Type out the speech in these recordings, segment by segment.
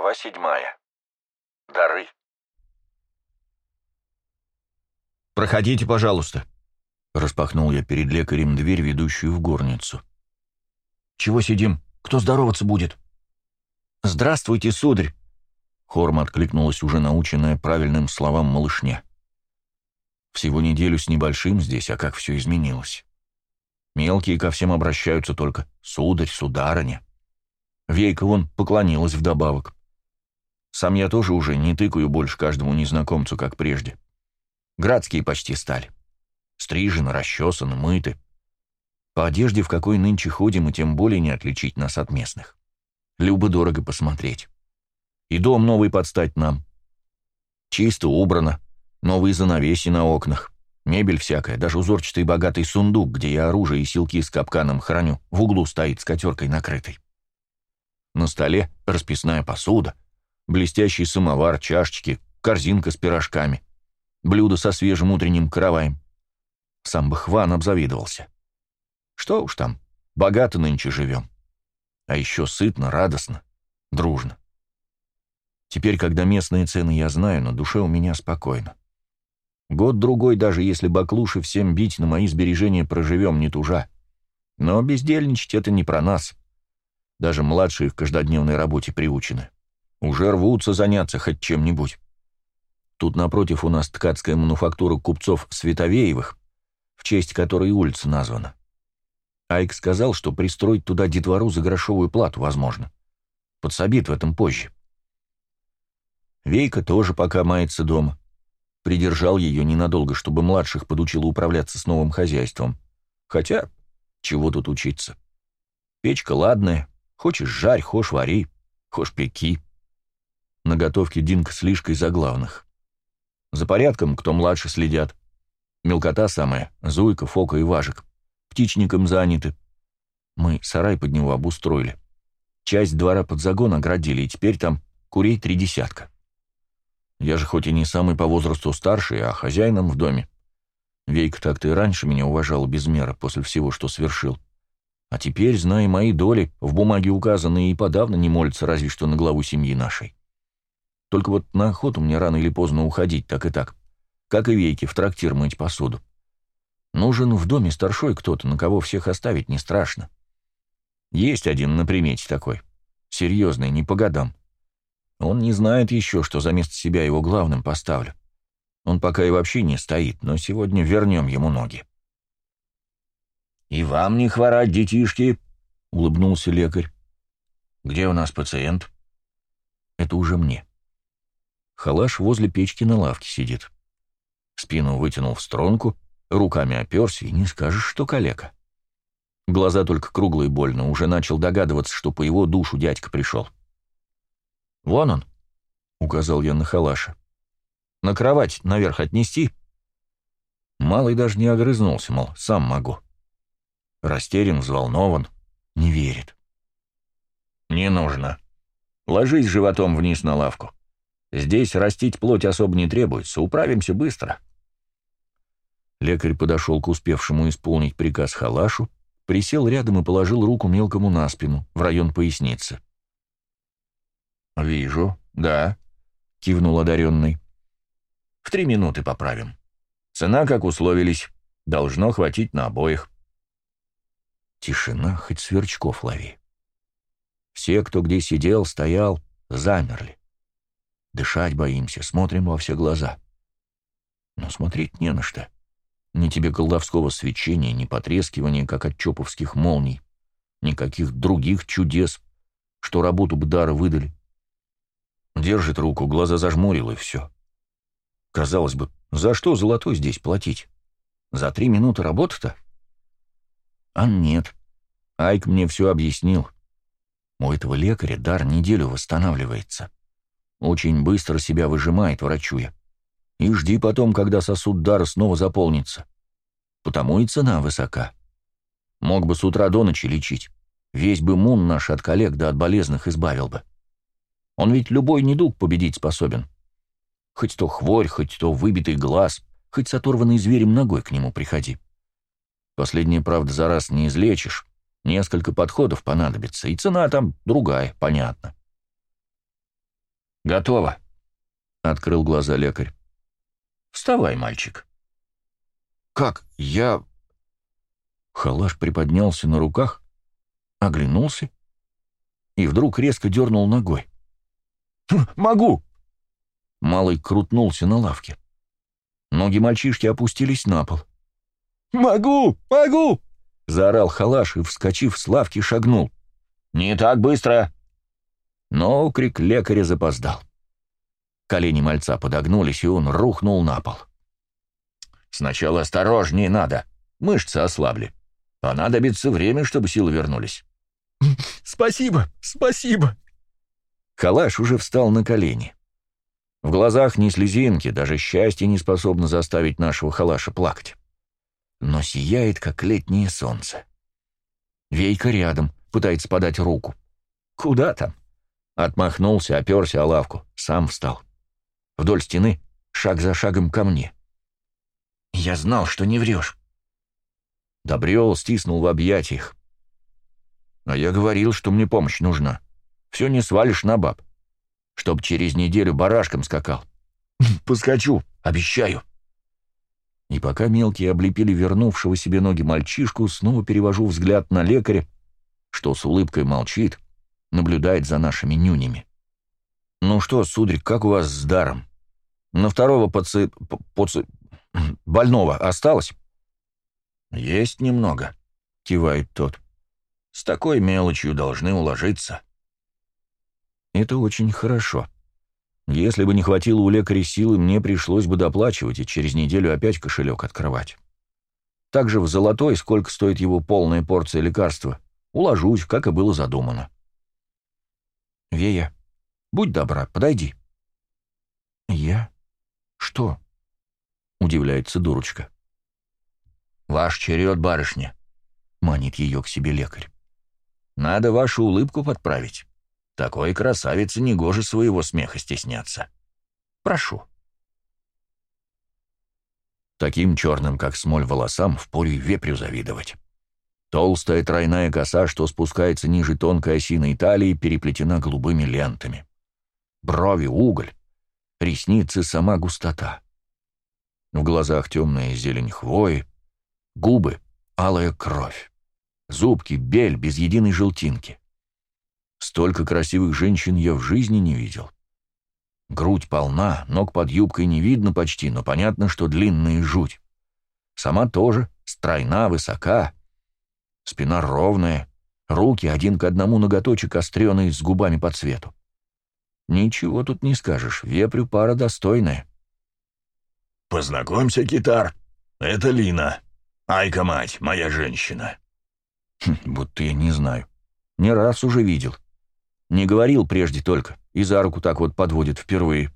Глава седьмая. Дары. «Проходите, пожалуйста», — распахнул я перед лекарем дверь, ведущую в горницу. «Чего сидим? Кто здороваться будет?» «Здравствуйте, сударь!» Хором откликнулась уже наученная правильным словам малышня. Всего неделю с небольшим здесь, а как все изменилось. Мелкие ко всем обращаются только «сударь», «сударыня». Вейка вон поклонилась вдобавок. Сам я тоже уже не тыкаю больше каждому незнакомцу, как прежде. Градские почти стали. Стрижены, расчесаны, мыты. По одежде, в какой нынче ходим, и тем более не отличить нас от местных. Любо-дорого посмотреть. И дом новый подстать нам. Чисто убрано, новые занавеси на окнах, мебель всякая, даже узорчатый богатый сундук, где я оружие и силки с капканом храню, в углу стоит с котеркой накрытой. На столе расписная посуда, блестящий самовар, чашечки, корзинка с пирожками, блюдо со свежим утренним караваем. Сам бы Хван обзавидовался. Что уж там, богато нынче живем. А еще сытно, радостно, дружно. Теперь, когда местные цены я знаю, на душе у меня спокойно. Год-другой, даже если баклуши всем бить, на мои сбережения проживем, не тужа. Но бездельничать — это не про нас. Даже младшие в каждодневной работе приучены. Уже рвутся заняться хоть чем-нибудь. Тут напротив у нас ткацкая мануфактура купцов Световеевых, в честь которой улица названа. Айк сказал, что пристроить туда детвору за грошовую плату возможно. Подсобит в этом позже. Вейка тоже пока мается дома. Придержал ее ненадолго, чтобы младших подучила управляться с новым хозяйством. Хотя, чего тут учиться? Печка ладная, Хочешь жарь, хошь вари, хошь пеки. На готовке Динка с Лишкой за главных. За порядком, кто младше, следят. Мелкота самая, Зуйка, Фока и Важик. Птичником заняты. Мы сарай под него обустроили. Часть двора под загон оградили, и теперь там курей три десятка. Я же хоть и не самый по возрасту старший, а хозяином в доме. Вейка так-то и раньше меня уважала без меры после всего, что свершил. А теперь, зная мои доли, в бумаге указанные и подавно не молятся разве что на главу семьи нашей. Только вот на охоту мне рано или поздно уходить, так и так. Как и вейки, в трактир мыть посуду. Нужен в доме старшой кто-то, на кого всех оставить не страшно. Есть один на примете такой. Серьезный, не по годам. Он не знает еще, что за место себя его главным поставлю. Он пока и вообще не стоит, но сегодня вернем ему ноги. «И вам не хворать, детишки!» — улыбнулся лекарь. «Где у нас пациент?» «Это уже мне». Халаш возле печки на лавке сидит. Спину вытянул в струнку, руками оперся, и не скажешь, что калека. Глаза только круглые больно, уже начал догадываться, что по его душу дядька пришел. «Вон он», — указал я на халаша. «На кровать наверх отнести?» Малый даже не огрызнулся, мол, сам могу. Растерян, взволнован, не верит. «Не нужно. Ложись животом вниз на лавку. Здесь растить плоть особо не требуется, управимся быстро». Лекарь подошел к успевшему исполнить приказ халашу, присел рядом и положил руку мелкому на спину, в район поясницы. «Вижу, да», — кивнул одаренный. «В три минуты поправим. Цена, как условились, должно хватить на обоих». Тишина, хоть сверчков лови. Все, кто где сидел, стоял, замерли. Дышать боимся, смотрим во все глаза. Но смотреть не на что. Ни тебе колдовского свечения, ни потрескивания, как от чоповских молний, никаких других чудес, что работу бы дара выдали. Держит руку, глаза зажмурил, и все. Казалось бы, за что золотой здесь платить? За три минуты работы-то? А нет. Айк мне все объяснил. У этого лекаря дар неделю восстанавливается. Очень быстро себя выжимает, врачуя. И жди потом, когда сосуд дара снова заполнится. Потому и цена высока. Мог бы с утра до ночи лечить. Весь бы мун наш от коллег да от болезных избавил бы. Он ведь любой недуг победить способен. Хоть то хворь, хоть то выбитый глаз, хоть с оторванной зверем ногой к нему приходи. Последнее, правда, за раз не излечишь. Несколько подходов понадобится, и цена там другая, понятно. «Готово», — открыл глаза лекарь. «Вставай, мальчик». «Как? Я...» Халаш приподнялся на руках, оглянулся и вдруг резко дернул ногой. «Хм, «Могу!» Малый крутнулся на лавке. Ноги мальчишки опустились на пол. «Могу! Могу!» — заорал Халаш и, вскочив с лавки, шагнул. «Не так быстро!» Но крик лекаря запоздал. Колени мальца подогнулись, и он рухнул на пол. «Сначала осторожнее надо. Мышцы ослабли. Понадобится время, чтобы силы вернулись». «Спасибо, спасибо!» Халаш уже встал на колени. В глазах ни слезинки, даже счастье не способно заставить нашего халаша плакать. Но сияет, как летнее солнце. Вейка рядом, пытается подать руку. Куда там? Отмахнулся, оперся о лавку, сам встал. Вдоль стены, шаг за шагом ко мне. Я знал, что не врешь. Добрел, стиснул в объятиях. А я говорил, что мне помощь нужна. Все не свалишь на баб чтоб через неделю барашком скакал. Поскочу, обещаю. И пока мелкие облепили вернувшего себе ноги мальчишку, снова перевожу взгляд на лекаря, что с улыбкой молчит, наблюдает за нашими нюнями. «Ну что, сударь, как у вас с даром? На второго паци... паци... больного осталось?» «Есть немного», — кивает тот. «С такой мелочью должны уложиться». Это очень хорошо. Если бы не хватило у лекаря силы, мне пришлось бы доплачивать и через неделю опять кошелек открывать. Также в золотой, сколько стоит его полная порция лекарства, уложусь, как и было задумано. «Вея, будь добра, подойди». «Я? Что?» — удивляется дурочка. «Ваш черед, барышня», — манит ее к себе лекарь. «Надо вашу улыбку подправить». Такой красавице негоже своего смеха стесняться. Прошу. Таким черным, как смоль, волосам впору вепрю завидовать. Толстая тройная коса, что спускается ниже тонкой осиной талии, переплетена голубыми лентами. Брови — уголь, ресницы — сама густота. В глазах темная зелень хвои, губы — алая кровь, зубки — бель без единой желтинки. Столько красивых женщин я в жизни не видел. Грудь полна, ног под юбкой не видно почти, но понятно, что длинная жуть. Сама тоже, стройна, высока. Спина ровная, руки один к одному ноготочек остреные с губами по цвету. Ничего тут не скажешь, вепрю пара достойная. «Познакомься, китар, это Лина. Айка-мать, моя женщина». Хм, будто я не знаю. Не раз уже видел. Не говорил прежде только, и за руку так вот подводит впервые.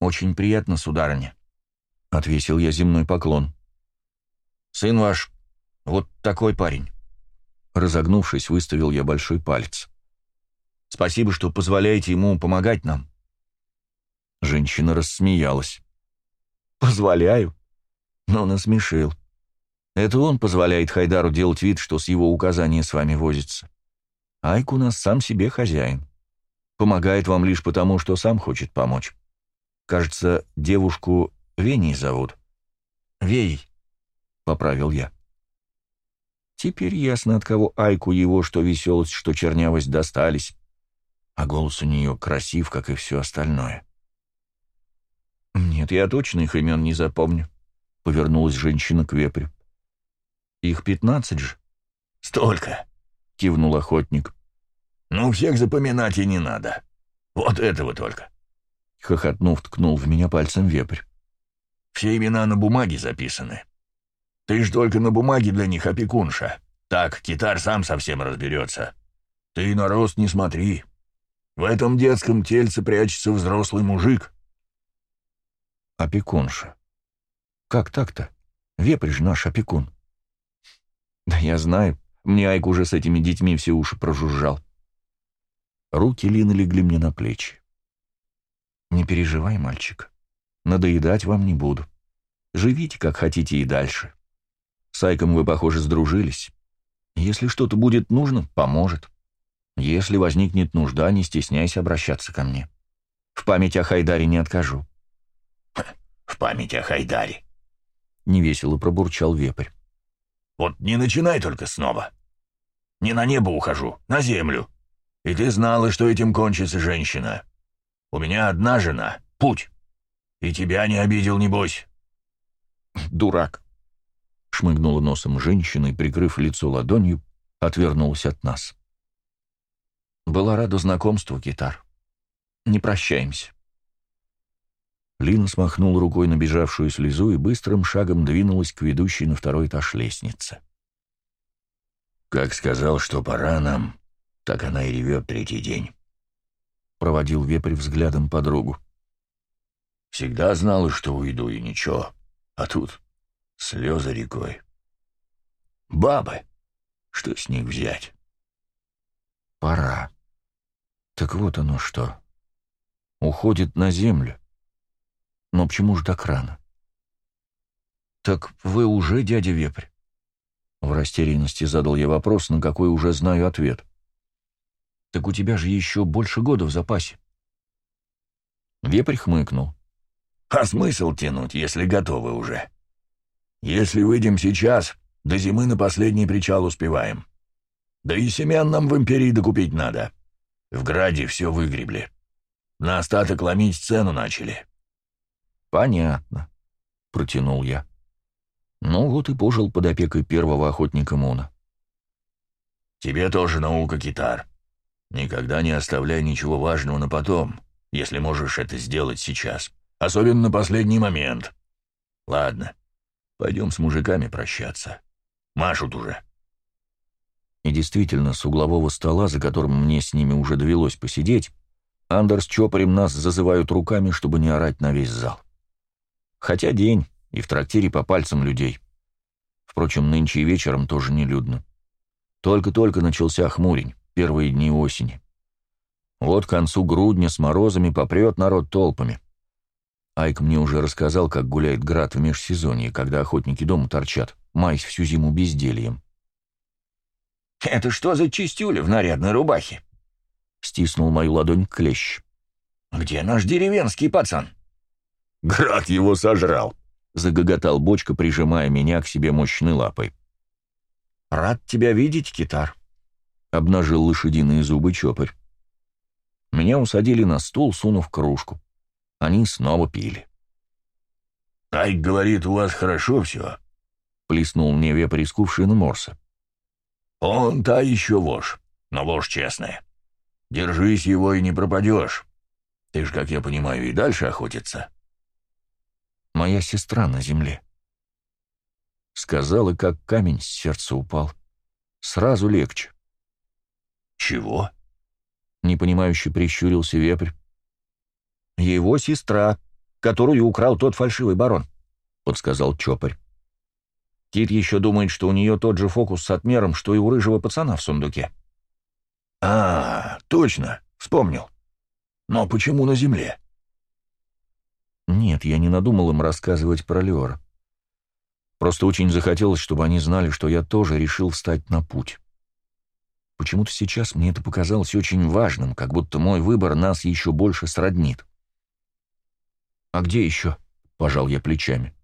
«Очень приятно, сударыня», — отвесил я земной поклон. «Сын ваш вот такой парень». Разогнувшись, выставил я большой палец. «Спасибо, что позволяете ему помогать нам». Женщина рассмеялась. «Позволяю?» Но насмешил. Это он позволяет Хайдару делать вид, что с его указания с вами возится. Айк у нас сам себе хозяин. Помогает вам лишь потому, что сам хочет помочь. Кажется, девушку Веней зовут. Вей, поправил я. Теперь ясно, от кого Айку его что веселость, что чернявость достались. А голос у нее красив, как и все остальное. «Нет, я точно их имен не запомню», — повернулась женщина к вепрю. «Их пятнадцать же». «Столько», — кивнул охотник. «Ну, всех запоминать и не надо. Вот этого только». Хохотнув, ткнул в меня пальцем вепрь. «Все имена на бумаге записаны. Ты ж только на бумаге для них опекунша. Так, китар сам совсем разберется. Ты на рост не смотри. В этом детском тельце прячется взрослый мужик». «Опекунша? Как так-то? Вепрь ж наш опекун». «Да я знаю. Мне Айк уже с этими детьми все уши прожужжал. Руки Лины легли мне на плечи. «Не переживай, мальчик. Надоедать вам не буду. Живите, как хотите, и дальше. С Айком вы, похоже, сдружились. Если что-то будет нужно, поможет. Если возникнет нужда, не стесняйся обращаться ко мне. В память о Хайдаре не откажу. В память о Хайдаре. Невесело пробурчал вепрь. Вот не начинай только снова. Не на небо ухожу, на землю. И ты знала, что этим кончится женщина. У меня одна жена, путь. И тебя не обидел, небось. Дурак. Шмыгнула носом женщина и, прикрыв лицо ладонью, отвернулась от нас. Была рада знакомству, Китар. Не прощаемся. Лина смахнула рукой набежавшую слезу и быстрым шагом двинулась к ведущей на второй этаж лестницы. «Как сказал, что пора нам, так она и ревет третий день», — проводил вепрь взглядом подругу. «Всегда знала, что уйду, и ничего, а тут слезы рекой. Бабы, что с них взять?» «Пора. Так вот оно что. Уходит на землю. Но почему же так рано?» «Так вы уже дядя Вепрь?» В растерянности задал я вопрос, на какой уже знаю ответ. «Так у тебя же еще больше года в запасе». Вепрь хмыкнул. «А смысл тянуть, если готовы уже? Если выйдем сейчас, до зимы на последний причал успеваем. Да и семян нам в империи докупить надо. В Граде все выгребли. На остаток ломить цену начали». «Понятно», — протянул я. Ну вот и пожил под опекой первого охотника Мона. «Тебе тоже наука, Китар. Никогда не оставляй ничего важного на потом, если можешь это сделать сейчас. Особенно на последний момент. Ладно, пойдем с мужиками прощаться. Машут уже». И действительно, с углового стола, за которым мне с ними уже довелось посидеть, Андерс с Чопорем нас зазывают руками, чтобы не орать на весь зал. Хотя день, и в трактире по пальцам людей. Впрочем, нынче и вечером тоже не людно. Только-только начался хмурень, первые дни осени. Вот к концу грудня с морозами попрет народ толпами. Айк мне уже рассказал, как гуляет град в межсезонье, когда охотники дома торчат, маясь всю зиму бездельем. «Это что за чистюля в нарядной рубахе?» — стиснул мою ладонь клещ. «Где наш деревенский пацан?» «Град его сожрал», загоготал бочка, прижимая меня к себе мощной лапой. «Рад тебя видеть, китар», — обнажил лошадиные зубы чопарь. Меня усадили на стул, сунув кружку. Они снова пили. «Айк говорит, у вас хорошо все», — плеснул мне вепрь из кувшина морса. «Он та еще вошь, но вошь честная. Держись его и не пропадешь. Ты ж, как я понимаю, и дальше охотиться» моя сестра на земле. Сказал, и как камень с сердца упал. Сразу легче. «Чего?» — непонимающе прищурился вепрь. «Его сестра, которую украл тот фальшивый барон», — подсказал Чопарь. Кит еще думает, что у нее тот же фокус с отмером, что и у рыжего пацана в сундуке. «А, точно, вспомнил. Но почему на земле?» Нет, я не надумал им рассказывать про Леора. Просто очень захотелось, чтобы они знали, что я тоже решил встать на путь. Почему-то сейчас мне это показалось очень важным, как будто мой выбор нас еще больше сроднит. «А где еще?» — пожал я плечами.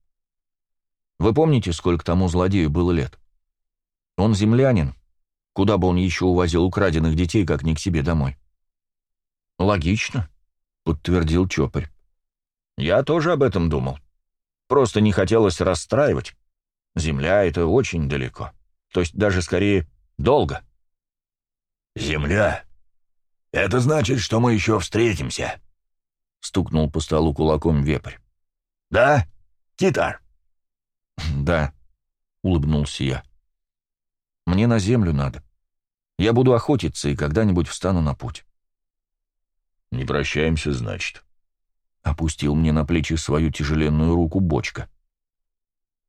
«Вы помните, сколько тому злодею было лет? Он землянин. Куда бы он еще увозил украденных детей, как не к себе домой?» «Логично», — подтвердил Чопарь. Я тоже об этом думал. Просто не хотелось расстраивать. Земля — это очень далеко. То есть даже скорее долго. «Земля? Это значит, что мы еще встретимся», — стукнул по столу кулаком вепрь. «Да, Китар?» «Да», — улыбнулся я. «Мне на землю надо. Я буду охотиться и когда-нибудь встану на путь». «Не прощаемся, значит», — опустил мне на плечи свою тяжеленную руку бочка.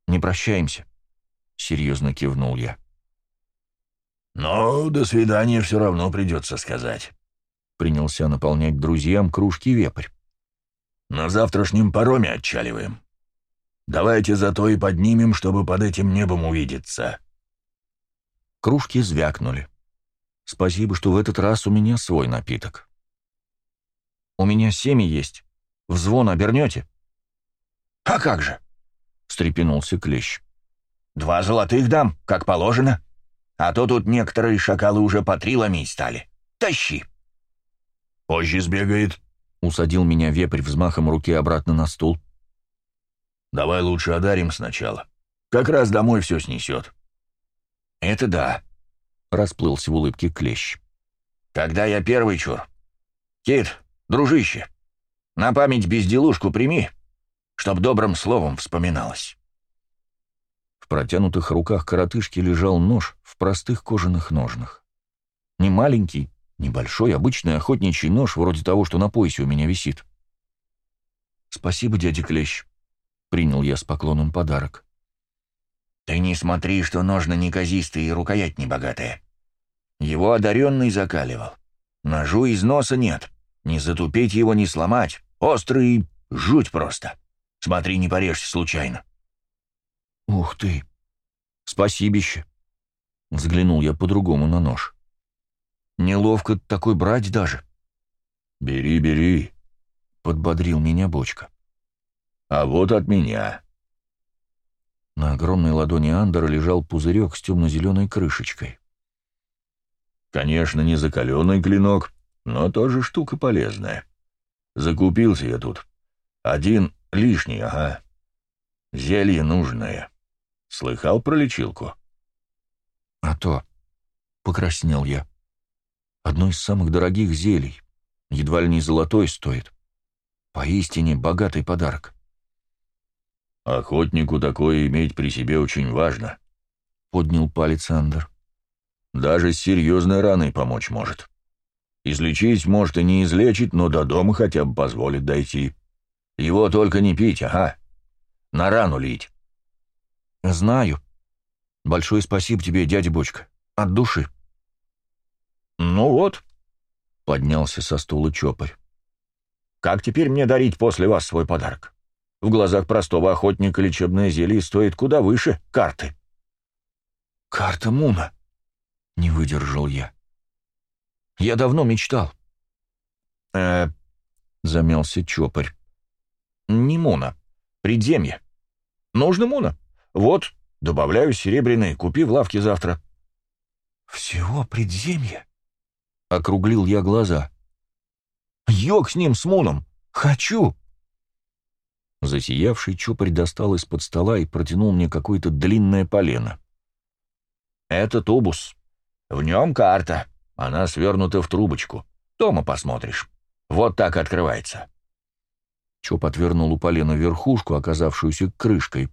«Не прощаемся», — серьезно кивнул я. «Но до свидания все равно придется сказать», — принялся наполнять друзьям кружки вепрь. «На завтрашнем пароме отчаливаем. Давайте зато и поднимем, чтобы под этим небом увидеться». Кружки звякнули. Спасибо, что в этот раз у меня свой напиток. У меня семя есть. В звон обернете?» «А как же?» — встрепенулся Клещ. «Два золотых дам, как положено. А то тут некоторые шакалы уже по три ломить стали. Тащи!» «Позже сбегает», — усадил меня вепрь взмахом руки обратно на стул. «Давай лучше одарим сначала. Как раз домой все снесет». «Это да», — расплылся в улыбке Клещ. «Когда я первый чур? Кит, дружище, на память безделушку прими, чтоб добрым словом вспоминалось». В протянутых руках коротышки лежал нож в простых кожаных ножнах. Не маленький, небольшой, обычный охотничий нож, вроде того, что на поясе у меня висит. «Спасибо, дядя Клещ», — принял я с поклоном подарок. «Ты не смотри, что ножны неказистые и рукоять небогатая. Его одаренный закаливал. Ножу из носа нет. Не затупить его, не сломать. Острый — жуть просто. Смотри, не порежься случайно». «Ух ты! Спасибище!» Взглянул я по-другому на нож. «Неловко такой брать даже». «Бери, бери», — подбодрил меня бочка. «А вот от меня». На огромной ладони Андера лежал пузырек с темно-зеленой крышечкой. «Конечно, не закаленный клинок, но тоже штука полезная. Закупился я тут. Один лишний, ага. Зелье нужное. Слыхал про лечилку?» «А то», — покраснел я. «Одно из самых дорогих зелий. Едва ли не золотой стоит. Поистине богатый подарок». «Охотнику такое иметь при себе очень важно», — поднял палец Андер. «Даже с серьезной раной помочь может. Излечить может и не излечить, но до дома хотя бы позволит дойти. Его только не пить, ага. На рану лить». «Знаю. Большое спасибо тебе, дядя Бочка. От души». «Ну вот», — поднялся со стула Чопарь. «Как теперь мне дарить после вас свой подарок? В глазах простого охотника лечебное зелье стоит куда выше карты». «Карта Муна», — не выдержал я. «Я давно мечтал». «Э-э», замялся Чопарь. «Не Муна, предземье. Нужно Муна. Вот, добавляю серебряные, купи в лавке завтра». «Всего предземья?» — округлил я глаза. «Йог с ним, с Муном! Хочу!» Засиявший чупарь достал из-под стола и протянул мне какое-то длинное полено. «Это тубус. В нем карта. Она свернута в трубочку. Дома посмотришь. Вот так открывается». Чоп отвернул у полена верхушку, оказавшуюся крышкой,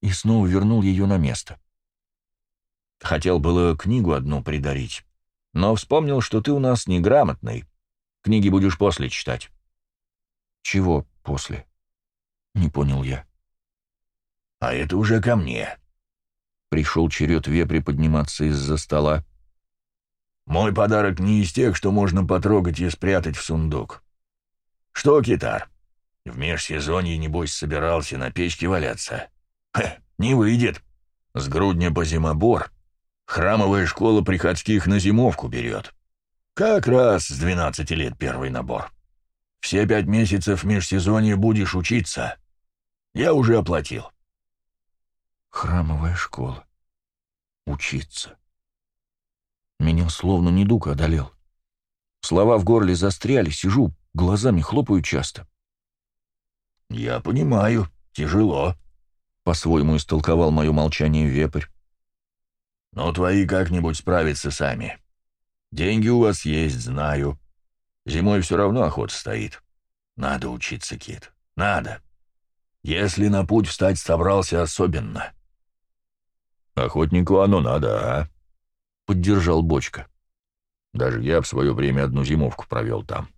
и снова вернул ее на место. «Хотел было книгу одну придарить, но вспомнил, что ты у нас неграмотный. Книги будешь после читать». «Чего после?» Не понял я. «А это уже ко мне». Пришел черед вепри подниматься из-за стола. «Мой подарок не из тех, что можно потрогать и спрятать в сундук. Что, китар, в межсезонье, небось, собирался на печке валяться? Хе, не выйдет. С грудня по зимобор. Храмовая школа приходских на зимовку берет. Как раз с 12 лет первый набор. Все пять месяцев межсезонья будешь учиться. Я уже оплатил. Храмовая школа. Учиться. Меня словно недуг одолел. Слова в горле застряли, сижу, глазами хлопаю часто. «Я понимаю, тяжело», — по-своему истолковал мое молчание вепрь. «Но твои как-нибудь справятся сами. Деньги у вас есть, знаю. Зимой все равно охота стоит. Надо учиться, Кит, надо. Если на путь встать собрался особенно». «Охотнику оно надо, а?» — поддержал Бочка. «Даже я в свое время одну зимовку провел там».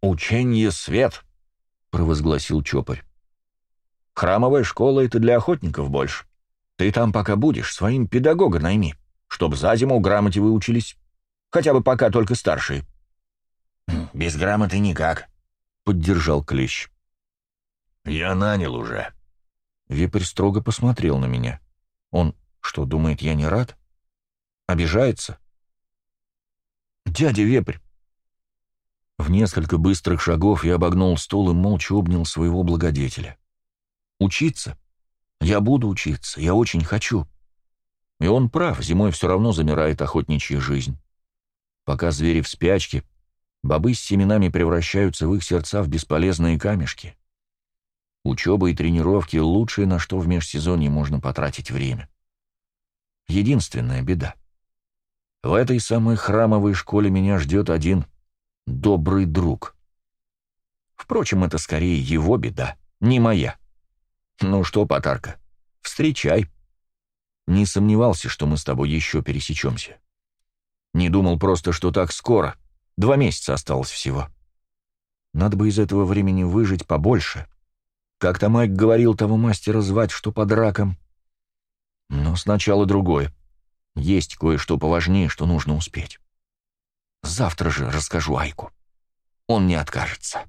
«Учение свет», — провозгласил Чопарь. «Храмовая школа — это для охотников больше. Ты там пока будешь, своим педагога найми, чтоб за зиму грамоте выучились. Хотя бы пока только старшие». «Без грамоты никак», — поддержал Клещ. «Я нанял уже». Вепрь строго посмотрел на меня. Он что, думает, я не рад? Обижается? «Дядя Вепрь!» В несколько быстрых шагов, я обогнул стол и молча обнял своего благодетеля. Учиться? Я буду учиться, я очень хочу. И он прав, зимой все равно замирает охотничья жизнь. Пока звери в спячке, бобы с семенами превращаются в их сердца в бесполезные камешки. Учеба и тренировки — лучшее, на что в межсезонье можно потратить время. Единственная беда. В этой самой храмовой школе меня ждет один добрый друг. Впрочем, это скорее его беда, не моя. Ну что, Потарка, встречай. Не сомневался, что мы с тобой еще пересечемся. Не думал просто, что так скоро. Два месяца осталось всего. Надо бы из этого времени выжить побольше. Как-то Майк говорил того мастера звать, что под раком. Но сначала другое. Есть кое-что поважнее, что нужно успеть. Завтра же расскажу Айку. Он не откажется.